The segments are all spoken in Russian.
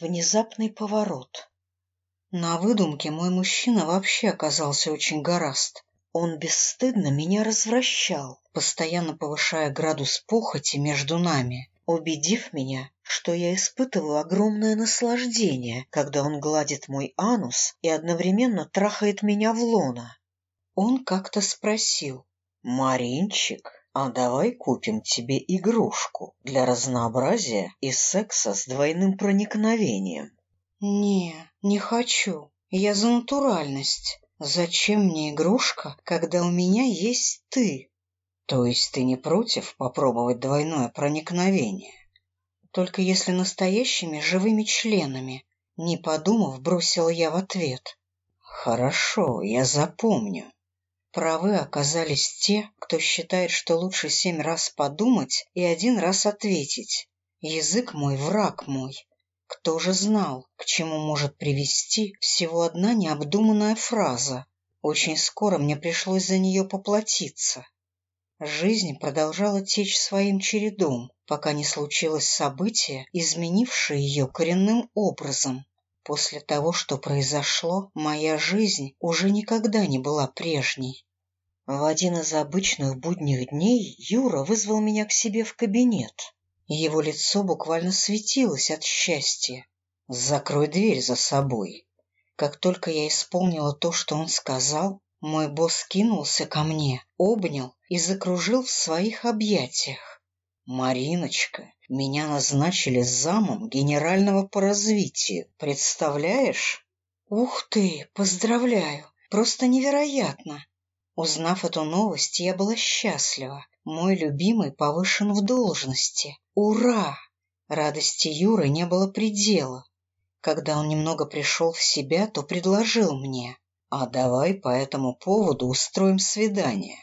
Внезапный поворот. На выдумке мой мужчина вообще оказался очень гораст. Он бесстыдно меня развращал, постоянно повышая градус похоти между нами, убедив меня, что я испытываю огромное наслаждение, когда он гладит мой анус и одновременно трахает меня в лона. Он как-то спросил, «Маринчик, а давай купим тебе игрушку для разнообразия и секса с двойным проникновением. Не, не хочу. Я за натуральность. Зачем мне игрушка, когда у меня есть ты? То есть ты не против попробовать двойное проникновение? Только если настоящими живыми членами. Не подумав, бросила я в ответ. Хорошо, я запомню. Правы оказались те, кто считает, что лучше семь раз подумать и один раз ответить. Язык мой, враг мой. Кто же знал, к чему может привести всего одна необдуманная фраза? Очень скоро мне пришлось за нее поплатиться. Жизнь продолжала течь своим чередом, пока не случилось событие, изменившее ее коренным образом. После того, что произошло, моя жизнь уже никогда не была прежней. В один из обычных будних дней Юра вызвал меня к себе в кабинет. Его лицо буквально светилось от счастья. «Закрой дверь за собой». Как только я исполнила то, что он сказал, мой босс кинулся ко мне, обнял и закружил в своих объятиях. «Мариночка, меня назначили замом генерального по развитию. Представляешь?» «Ух ты, поздравляю! Просто невероятно!» Узнав эту новость, я была счастлива. Мой любимый повышен в должности. Ура! Радости Юры не было предела. Когда он немного пришел в себя, то предложил мне, а давай по этому поводу устроим свидание.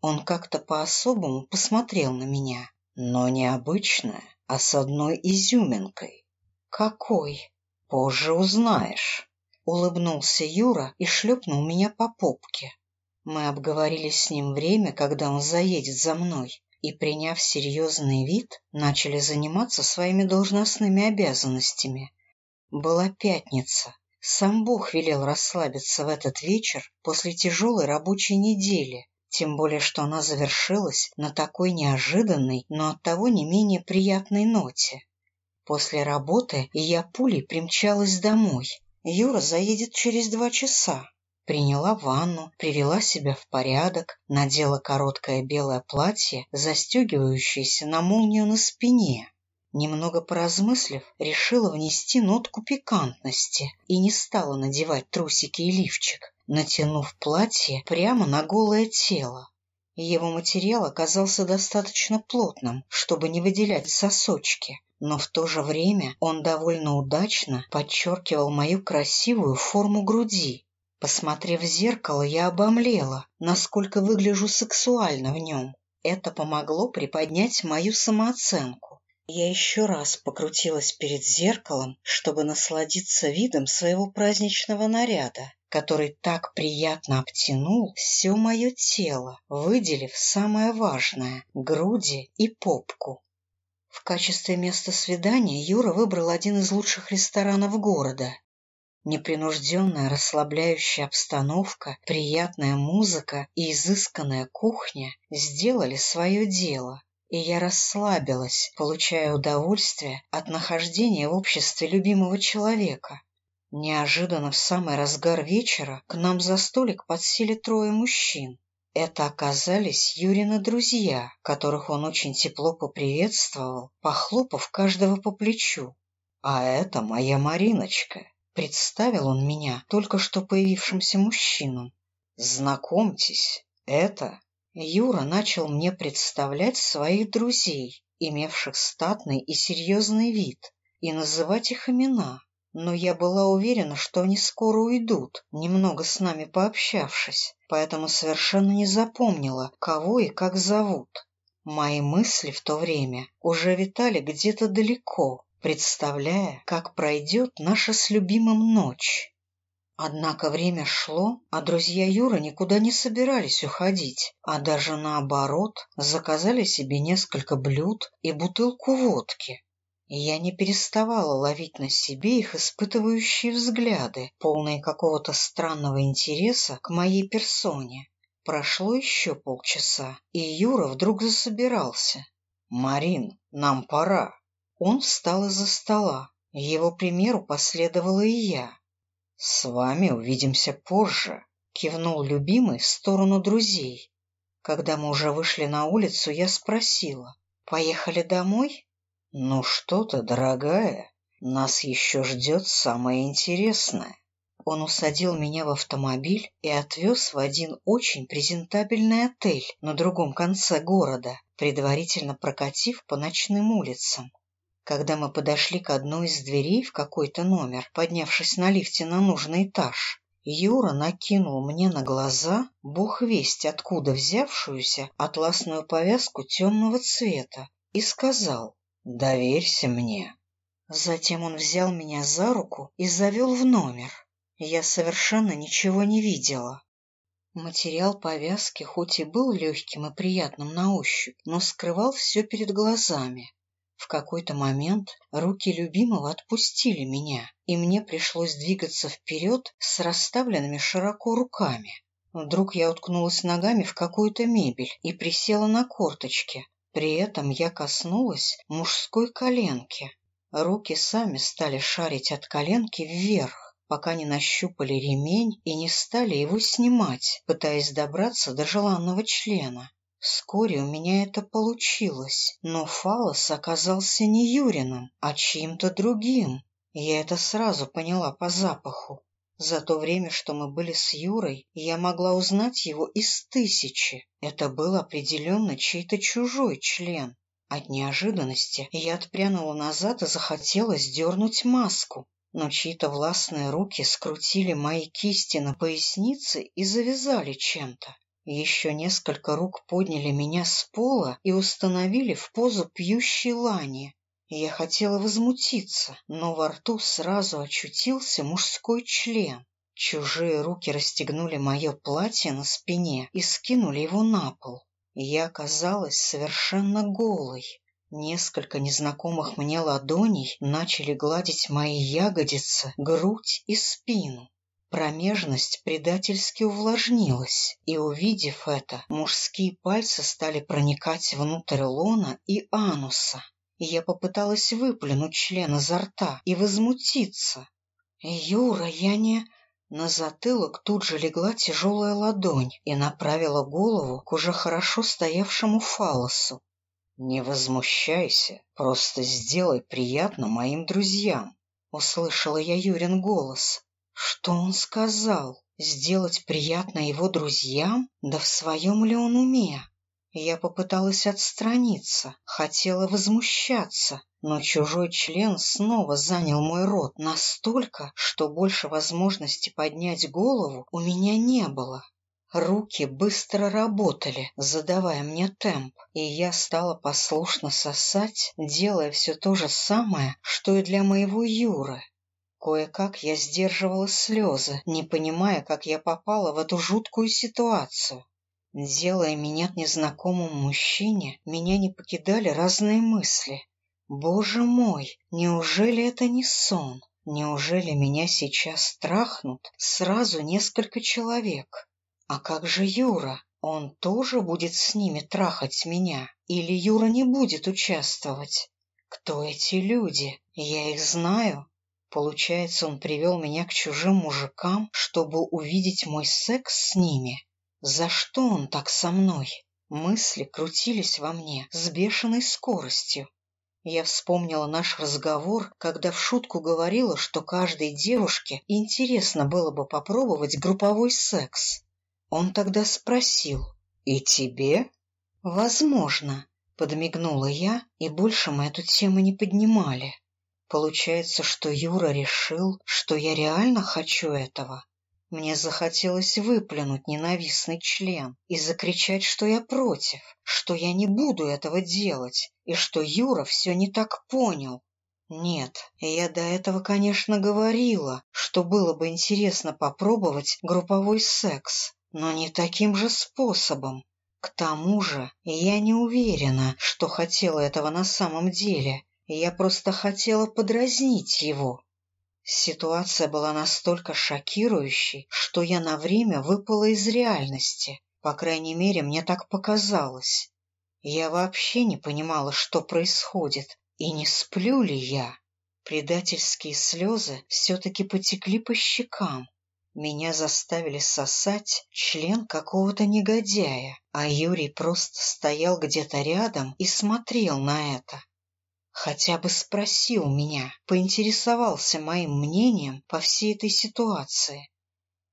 Он как-то по-особому посмотрел на меня но не обычная, а с одной изюминкой. Какой? Позже узнаешь. Улыбнулся Юра и шлепнул меня по попке. Мы обговорили с ним время, когда он заедет за мной, и, приняв серьезный вид, начали заниматься своими должностными обязанностями. Была пятница. Сам Бог велел расслабиться в этот вечер после тяжелой рабочей недели, тем более, что она завершилась на такой неожиданной, но оттого не менее приятной ноте. После работы я пулей примчалась домой. Юра заедет через два часа. Приняла ванну, привела себя в порядок, надела короткое белое платье, застегивающееся на молнию на спине. Немного поразмыслив, решила внести нотку пикантности и не стала надевать трусики и лифчик, натянув платье прямо на голое тело. Его материал оказался достаточно плотным, чтобы не выделять сосочки, но в то же время он довольно удачно подчеркивал мою красивую форму груди. Посмотрев в зеркало, я обомлела, насколько выгляжу сексуально в нем. Это помогло приподнять мою самооценку. Я еще раз покрутилась перед зеркалом, чтобы насладиться видом своего праздничного наряда который так приятно обтянул все мое тело, выделив самое важное — груди и попку. В качестве места свидания Юра выбрал один из лучших ресторанов города. Непринужденная расслабляющая обстановка, приятная музыка и изысканная кухня сделали свое дело, и я расслабилась, получая удовольствие от нахождения в обществе любимого человека. Неожиданно в самый разгар вечера к нам за столик подсели трое мужчин. Это оказались Юрины друзья, которых он очень тепло поприветствовал, похлопав каждого по плечу. «А это моя Мариночка», — представил он меня только что появившимся мужчинам. «Знакомьтесь, это...» Юра начал мне представлять своих друзей, имевших статный и серьезный вид, и называть их имена но я была уверена, что они скоро уйдут, немного с нами пообщавшись, поэтому совершенно не запомнила, кого и как зовут. Мои мысли в то время уже витали где-то далеко, представляя, как пройдет наша с любимым ночь. Однако время шло, а друзья Юры никуда не собирались уходить, а даже наоборот, заказали себе несколько блюд и бутылку водки. Я не переставала ловить на себе их испытывающие взгляды, полные какого-то странного интереса к моей персоне. Прошло еще полчаса, и Юра вдруг засобирался. «Марин, нам пора!» Он встал из-за стола. Его примеру последовала и я. «С вами увидимся позже», — кивнул любимый в сторону друзей. Когда мы уже вышли на улицу, я спросила, «Поехали домой?» «Ну что ты, дорогая, нас еще ждет самое интересное». Он усадил меня в автомобиль и отвез в один очень презентабельный отель на другом конце города, предварительно прокатив по ночным улицам. Когда мы подошли к одной из дверей в какой-то номер, поднявшись на лифте на нужный этаж, Юра накинул мне на глаза, бог весть откуда взявшуюся, атласную повязку темного цвета и сказал «Доверься мне». Затем он взял меня за руку и завел в номер. Я совершенно ничего не видела. Материал повязки хоть и был легким и приятным на ощупь, но скрывал все перед глазами. В какой-то момент руки любимого отпустили меня, и мне пришлось двигаться вперед с расставленными широко руками. Вдруг я уткнулась ногами в какую-то мебель и присела на корточки. При этом я коснулась мужской коленки. Руки сами стали шарить от коленки вверх пока не нащупали ремень и не стали его снимать, пытаясь добраться до желанного члена. Вскоре у меня это получилось, но фалос оказался не Юриным, а чьим-то другим. Я это сразу поняла по запаху. За то время, что мы были с Юрой, я могла узнать его из тысячи. Это был определенно чей-то чужой член. От неожиданности я отпрянула назад и захотела сдернуть маску но чьи-то властные руки скрутили мои кисти на пояснице и завязали чем-то. Еще несколько рук подняли меня с пола и установили в позу пьющей лани. Я хотела возмутиться, но во рту сразу очутился мужской член. Чужие руки расстегнули мое платье на спине и скинули его на пол. Я оказалась совершенно голой. Несколько незнакомых мне ладоней начали гладить мои ягодицы, грудь и спину. Промежность предательски увлажнилась, и, увидев это, мужские пальцы стали проникать внутрь лона и ануса. Я попыталась выплюнуть член изо рта и возмутиться. «Юра, я не...» На затылок тут же легла тяжелая ладонь и направила голову к уже хорошо стоявшему фалосу. «Не возмущайся, просто сделай приятно моим друзьям», — услышала я Юрин голос. «Что он сказал? Сделать приятно его друзьям? Да в своем ли он уме?» Я попыталась отстраниться, хотела возмущаться, но чужой член снова занял мой рот настолько, что больше возможности поднять голову у меня не было. Руки быстро работали, задавая мне темп, и я стала послушно сосать, делая все то же самое, что и для моего Юры. Кое-как я сдерживала слезы, не понимая, как я попала в эту жуткую ситуацию. Делая меня незнакомому мужчине, меня не покидали разные мысли. Боже мой, неужели это не сон? Неужели меня сейчас страхнут сразу несколько человек? А как же Юра? Он тоже будет с ними трахать меня? Или Юра не будет участвовать? Кто эти люди? Я их знаю. Получается, он привел меня к чужим мужикам, чтобы увидеть мой секс с ними. За что он так со мной? Мысли крутились во мне с бешеной скоростью. Я вспомнила наш разговор, когда в шутку говорила, что каждой девушке интересно было бы попробовать групповой секс. Он тогда спросил, «И тебе?» «Возможно», — подмигнула я, и больше мы эту тему не поднимали. Получается, что Юра решил, что я реально хочу этого. Мне захотелось выплюнуть ненавистный член и закричать, что я против, что я не буду этого делать, и что Юра все не так понял. Нет, я до этого, конечно, говорила, что было бы интересно попробовать групповой секс, но не таким же способом. К тому же я не уверена, что хотела этого на самом деле. Я просто хотела подразнить его. Ситуация была настолько шокирующей, что я на время выпала из реальности. По крайней мере, мне так показалось. Я вообще не понимала, что происходит, и не сплю ли я. Предательские слезы все-таки потекли по щекам. Меня заставили сосать член какого-то негодяя, а Юрий просто стоял где-то рядом и смотрел на это. Хотя бы спросил меня, поинтересовался моим мнением по всей этой ситуации.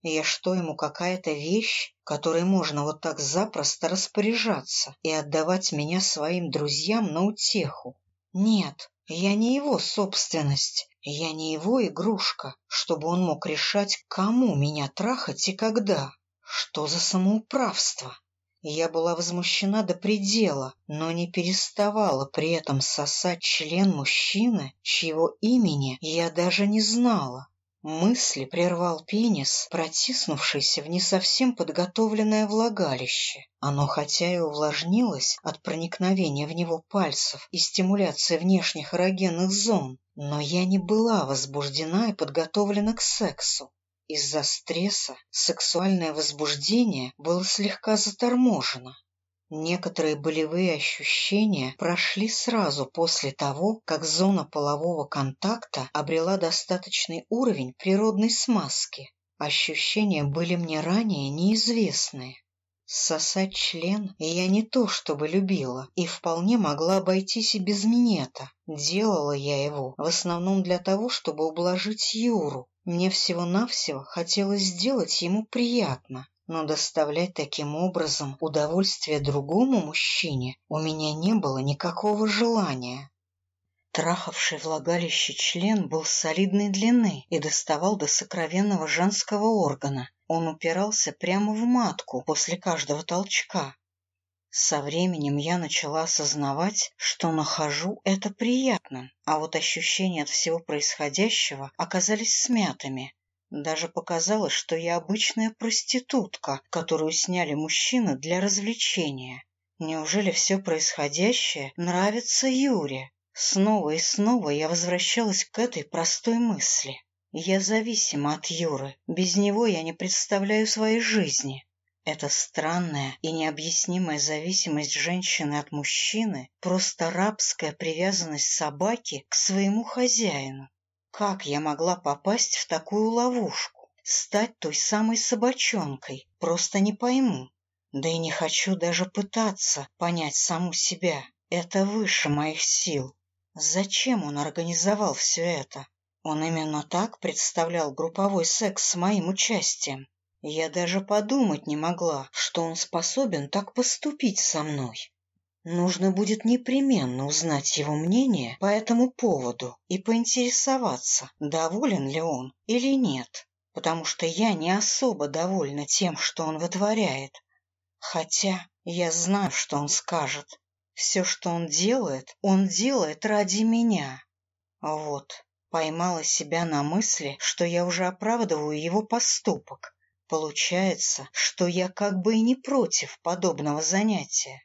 Я что, ему какая-то вещь, которой можно вот так запросто распоряжаться и отдавать меня своим друзьям на утеху? Нет, я не его собственность, я не его игрушка, чтобы он мог решать, кому меня трахать и когда. Что за самоуправство? Я была возмущена до предела, но не переставала при этом сосать член мужчины, чьего имени я даже не знала. Мысли прервал пенис, протиснувшийся в не совсем подготовленное влагалище. Оно хотя и увлажнилось от проникновения в него пальцев и стимуляции внешних эрогенных зон, но я не была возбуждена и подготовлена к сексу. Из-за стресса сексуальное возбуждение было слегка заторможено. Некоторые болевые ощущения прошли сразу после того, как зона полового контакта обрела достаточный уровень природной смазки. Ощущения были мне ранее неизвестные. Сосать член я не то чтобы любила и вполне могла обойтись и без минета. Делала я его в основном для того, чтобы ублажить Юру. Мне всего-навсего хотелось сделать ему приятно, но доставлять таким образом удовольствие другому мужчине у меня не было никакого желания. Трахавший влагалище член был солидной длины и доставал до сокровенного женского органа. Он упирался прямо в матку после каждого толчка. Со временем я начала осознавать, что нахожу это приятным, а вот ощущения от всего происходящего оказались смятыми. Даже показалось, что я обычная проститутка, которую сняли мужчины для развлечения. Неужели все происходящее нравится Юре? Снова и снова я возвращалась к этой простой мысли. Я зависима от Юры. Без него я не представляю своей жизни. Эта странная и необъяснимая зависимость женщины от мужчины – просто рабская привязанность собаки к своему хозяину. Как я могла попасть в такую ловушку? Стать той самой собачонкой? Просто не пойму. Да и не хочу даже пытаться понять саму себя. Это выше моих сил. Зачем он организовал все это? Он именно так представлял групповой секс с моим участием. Я даже подумать не могла, что он способен так поступить со мной. Нужно будет непременно узнать его мнение по этому поводу и поинтересоваться, доволен ли он или нет, потому что я не особо довольна тем, что он вытворяет. Хотя я знаю, что он скажет. Все, что он делает, он делает ради меня. Вот, поймала себя на мысли, что я уже оправдываю его поступок. Получается, что я как бы и не против подобного занятия.